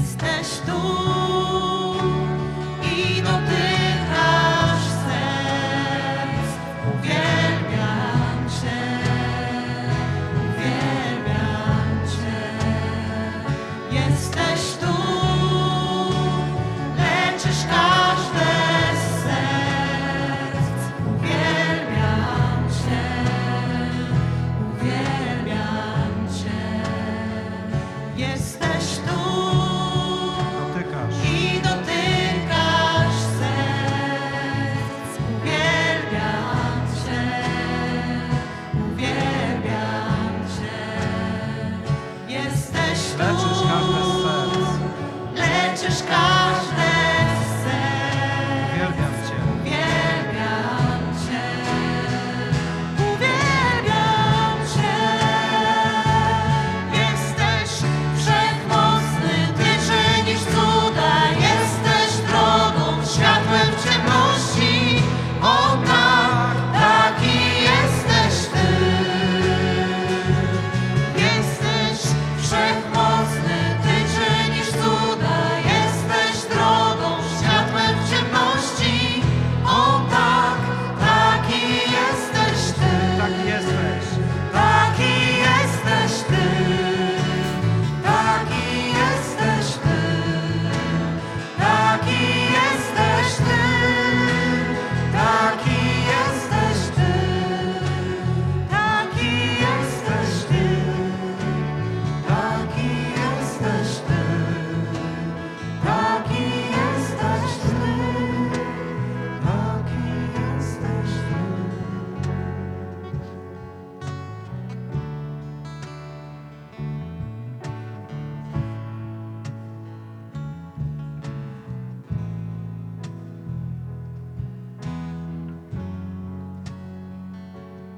jesteś tu.